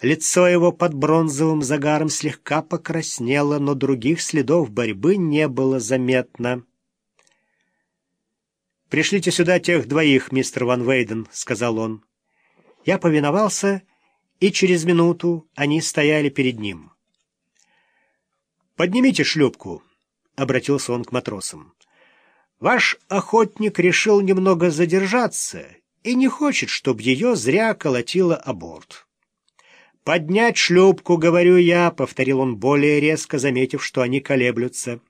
Лицо его под бронзовым загаром слегка покраснело, но других следов борьбы не было заметно. «Пришлите сюда тех двоих, мистер Ван Вейден», — сказал он. Я повиновался, и через минуту они стояли перед ним. «Поднимите шлюпку», — обратился он к матросам. «Ваш охотник решил немного задержаться и не хочет, чтобы ее зря колотило о борт». «Поднять шлюпку, — говорю я», — повторил он более резко, заметив, что они колеблются.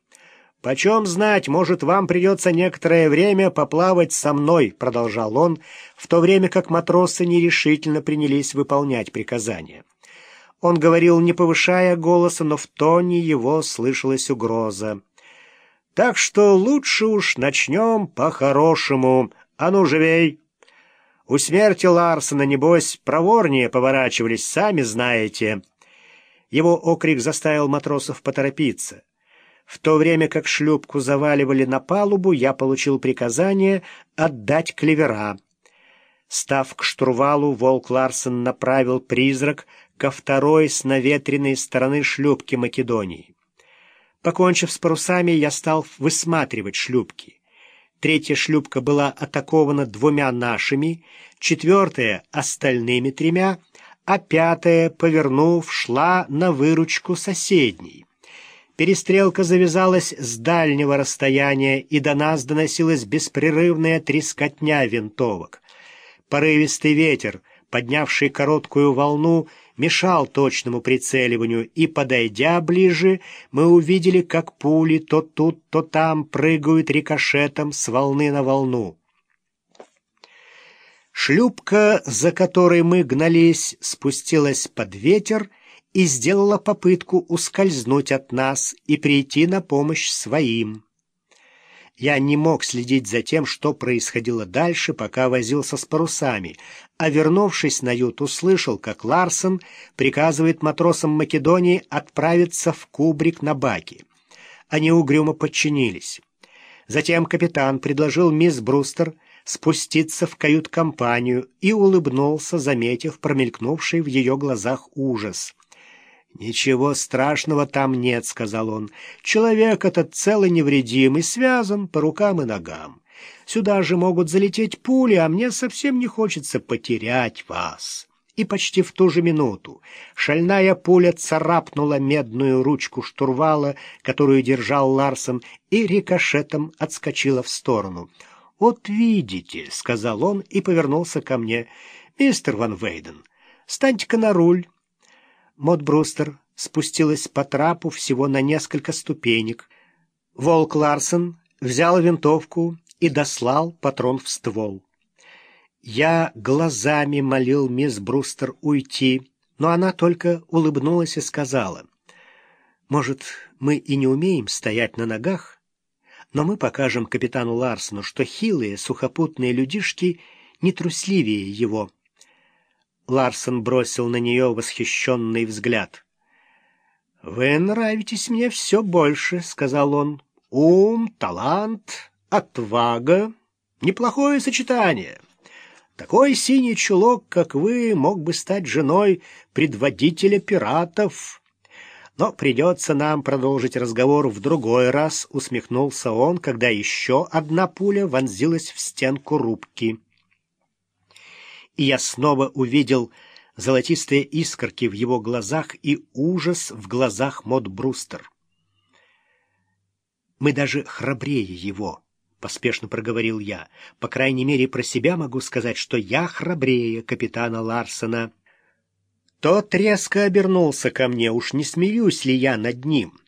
«Почем знать, может, вам придется некоторое время поплавать со мной», — продолжал он, в то время как матросы нерешительно принялись выполнять приказания. Он говорил, не повышая голоса, но в тоне его слышалась угроза. «Так что лучше уж начнем по-хорошему. А ну, живей!» У смерти Ларсона, небось, проворнее поворачивались, сами знаете. Его окрик заставил матросов поторопиться. В то время как шлюпку заваливали на палубу, я получил приказание отдать клевера. Став к штурвалу, Волк Ларсон направил призрак ко второй с наветренной стороны шлюпки Македонии. Покончив с парусами, я стал высматривать шлюпки. Третья шлюпка была атакована двумя нашими, четвертая — остальными тремя, а пятая, повернув, шла на выручку соседней. Перестрелка завязалась с дальнего расстояния, и до нас доносилась беспрерывная трескотня винтовок. Порывистый ветер, поднявший короткую волну, мешал точному прицеливанию, и, подойдя ближе, мы увидели, как пули то тут, то там прыгают рикошетом с волны на волну. Шлюпка, за которой мы гнались, спустилась под ветер и сделала попытку ускользнуть от нас и прийти на помощь своим. Я не мог следить за тем, что происходило дальше, пока возился с парусами, а, вернувшись на ют, услышал, как Ларсон приказывает матросам Македонии отправиться в кубрик на баке. Они угрюмо подчинились. Затем капитан предложил мисс Брустер спуститься в кают-компанию и улыбнулся, заметив промелькнувший в ее глазах ужас. «Ничего страшного там нет», — сказал он. «Человек этот целый невредимый, связан по рукам и ногам. Сюда же могут залететь пули, а мне совсем не хочется потерять вас». И почти в ту же минуту шальная пуля царапнула медную ручку штурвала, которую держал Ларсон, и рикошетом отскочила в сторону. «Вот видите», — сказал он и повернулся ко мне, — «мистер Ван Вейден, станьте-ка на руль». Мод Брустер спустилась по трапу всего на несколько ступенек. Волк Ларсон взял винтовку и дослал патрон в ствол. Я глазами молил мисс Брустер уйти, но она только улыбнулась и сказала, «Может, мы и не умеем стоять на ногах, но мы покажем капитану Ларсону, что хилые сухопутные людишки не трусливее его». Ларсон бросил на нее восхищенный взгляд. «Вы нравитесь мне все больше», — сказал он. «Ум, талант, отвага — неплохое сочетание. Такой синий чулок, как вы, мог бы стать женой предводителя пиратов». «Но придется нам продолжить разговор в другой раз», — усмехнулся он, когда еще одна пуля вонзилась в стенку рубки и я снова увидел золотистые искорки в его глазах и ужас в глазах Мод Брустер. «Мы даже храбрее его», — поспешно проговорил я. «По крайней мере, про себя могу сказать, что я храбрее капитана Ларсона». Тот резко обернулся ко мне, уж не смеюсь ли я над ним.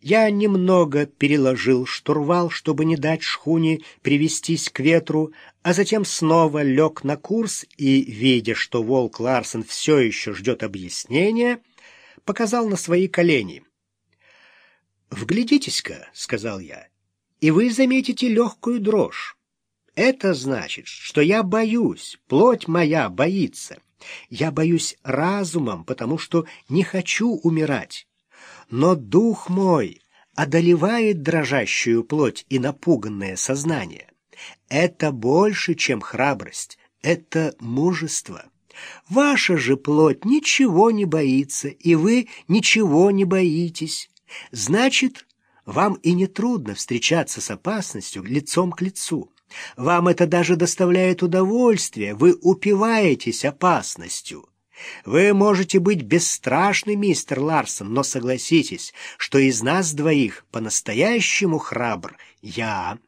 Я немного переложил штурвал, чтобы не дать шхуне привестись к ветру, а затем снова лег на курс и, видя, что волк Ларсен все еще ждет объяснения, показал на свои колени. «Вглядитесь-ка», — сказал я, — «и вы заметите легкую дрожь. Это значит, что я боюсь, плоть моя боится. Я боюсь разумом, потому что не хочу умирать» но дух мой одолевает дрожащую плоть и напуганное сознание. Это больше, чем храбрость, это мужество. Ваша же плоть ничего не боится, и вы ничего не боитесь. Значит, вам и не трудно встречаться с опасностью лицом к лицу. Вам это даже доставляет удовольствие, вы упиваетесь опасностью. Вы можете быть бесстрашны, мистер Ларсон, но согласитесь, что из нас двоих по-настоящему храбр я.